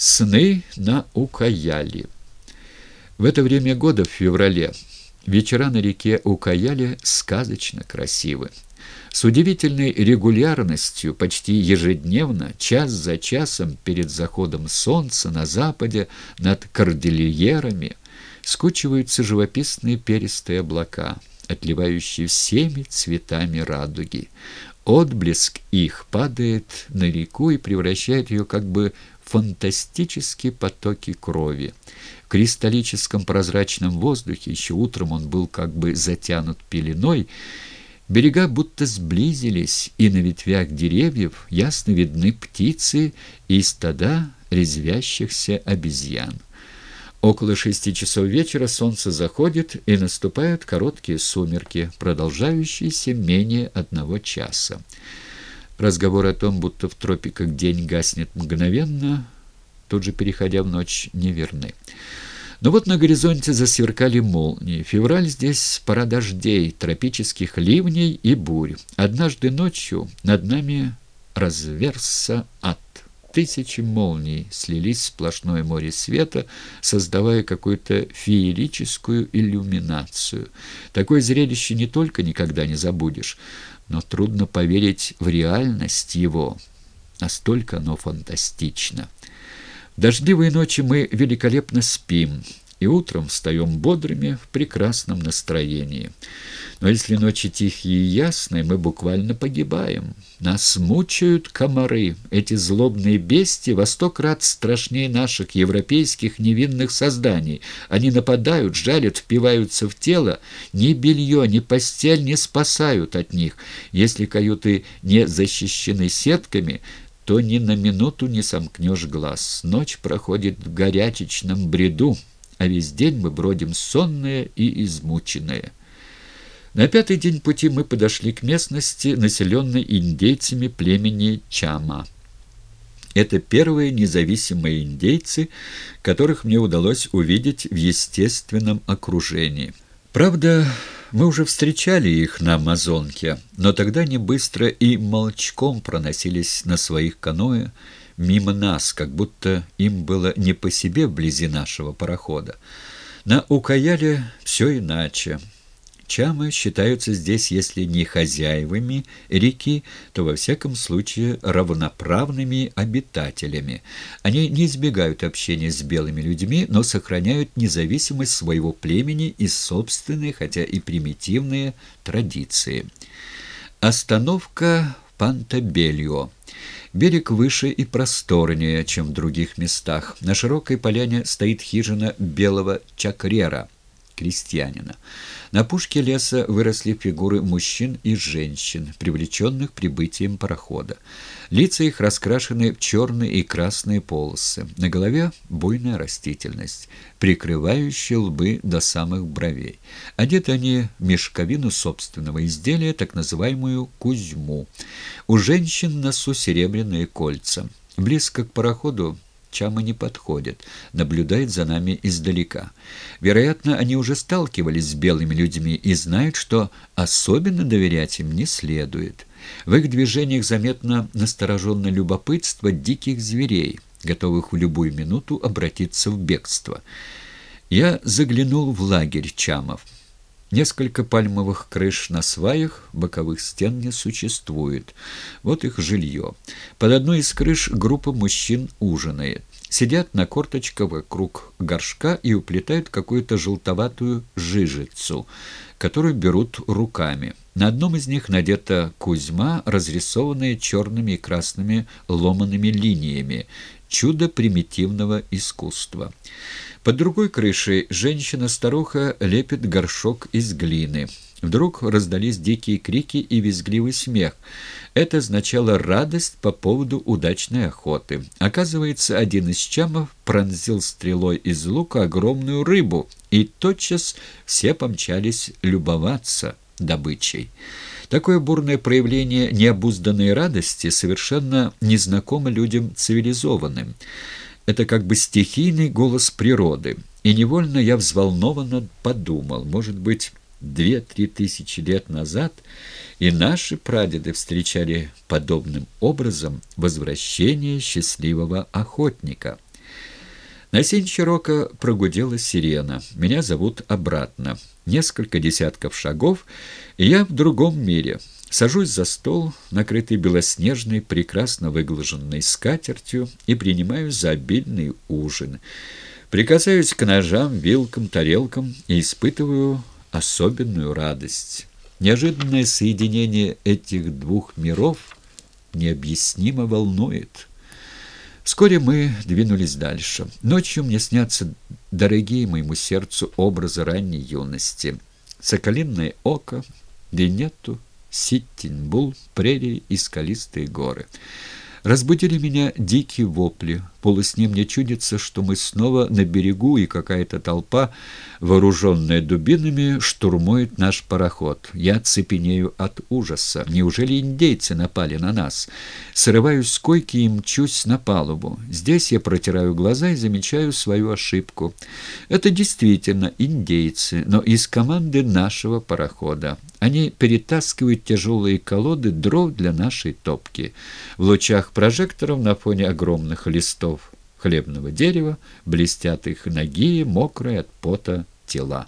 Сны на Укаяле. В это время года, в феврале, вечера на реке Укаяле сказочно красивы. С удивительной регулярностью, почти ежедневно, час за часом перед заходом солнца на западе над кордильерами скучиваются живописные перистые облака, отливающие всеми цветами радуги. Отблеск их падает на реку и превращает ее как бы фантастические потоки крови. В кристаллическом прозрачном воздухе, еще утром он был как бы затянут пеленой, берега будто сблизились, и на ветвях деревьев ясно видны птицы и стада резвящихся обезьян. Около шести часов вечера солнце заходит, и наступают короткие сумерки, продолжающиеся менее одного часа. Разговор о том, будто в тропиках день гаснет мгновенно, тут же переходя в ночь, неверны. Но вот на горизонте засверкали молнии. Февраль здесь пора дождей, тропических ливней и бурь. Однажды ночью над нами разверзся ад. Тысячи молний слились в сплошное море света, создавая какую-то феерическую иллюминацию. Такое зрелище не только никогда не забудешь, но трудно поверить в реальность его. Настолько оно фантастично. В дождливые ночи мы великолепно спим, и утром встаем бодрыми, в прекрасном настроении. Но если ночи тихие и ясные, мы буквально погибаем. Нас мучают комары, эти злобные бестии во сто крат страшнее наших европейских невинных созданий. Они нападают, жалят, впиваются в тело. Ни белье, ни постель не спасают от них. Если каюты не защищены сетками, то ни на минуту не сомкнешь глаз. Ночь проходит в горячечном бреду, а весь день мы бродим сонные и измученные. На пятый день пути мы подошли к местности, населенной индейцами племени Чама. Это первые независимые индейцы, которых мне удалось увидеть в естественном окружении. Правда, мы уже встречали их на Амазонке, но тогда они быстро и молчком проносились на своих каноэ мимо нас, как будто им было не по себе вблизи нашего парохода. На Укаяле все иначе. Чамы считаются здесь, если не хозяевами реки, то во всяком случае равноправными обитателями. Они не избегают общения с белыми людьми, но сохраняют независимость своего племени и собственные, хотя и примитивные, традиции. Остановка Пантабельо. Берег выше и просторнее, чем в других местах. На широкой поляне стоит хижина белого чакрера – крестьянина. На пушке леса выросли фигуры мужчин и женщин, привлеченных прибытием парохода. Лица их раскрашены в черные и красные полосы. На голове буйная растительность, прикрывающая лбы до самых бровей. Одеты они в мешковину собственного изделия, так называемую «кузьму». У женщин на носу серебряные кольца. Близко к пароходу Чама не подходит, наблюдает за нами издалека. Вероятно, они уже сталкивались с белыми людьми и знают, что особенно доверять им не следует. В их движениях заметно настороженное любопытство диких зверей, готовых в любую минуту обратиться в бегство. Я заглянул в лагерь Чамов. Несколько пальмовых крыш на сваях, боковых стен не существует. Вот их жилье. Под одной из крыш группа мужчин ужинает. Сидят на корточках вокруг горшка и уплетают какую-то желтоватую жижицу, которую берут руками. На одном из них надета кузьма, разрисованная черными и красными ломаными линиями. Чудо примитивного искусства. Под другой крышей женщина-старуха лепит горшок из глины. Вдруг раздались дикие крики и визгливый смех. Это означало радость по поводу удачной охоты. Оказывается, один из чамов пронзил стрелой из лука огромную рыбу, и тотчас все помчались любоваться добычей. Такое бурное проявление необузданной радости совершенно незнакомо людям цивилизованным. Это как бы стихийный голос природы. И невольно я взволнованно подумал, может быть, две-три тысячи лет назад и наши прадеды встречали подобным образом возвращение счастливого охотника – На сень широко прогудела сирена. Меня зовут обратно. Несколько десятков шагов, и я в другом мире. Сажусь за стол, накрытый белоснежной, прекрасно выглаженной скатертью, и принимаю за обильный ужин. Прикасаюсь к ножам, вилкам, тарелкам и испытываю особенную радость. Неожиданное соединение этих двух миров необъяснимо волнует». Вскоре мы двинулись дальше. Ночью мне снятся дорогие моему сердцу образы ранней юности. Соколиное око, Венету, Ситтинбул, прерии и скалистые горы. Разбудили меня дикие вопли. Полусне мне чудится, что мы снова на берегу, и какая-то толпа, вооруженная дубинами, штурмует наш пароход. Я цепенею от ужаса. Неужели индейцы напали на нас? Срываюсь с койки и мчусь на палубу. Здесь я протираю глаза и замечаю свою ошибку. Это действительно индейцы, но из команды нашего парохода. Они перетаскивают тяжелые колоды дров для нашей топки. В лучах прожекторов на фоне огромных листов хлебного дерева блестят их ноги, мокрые от пота тела.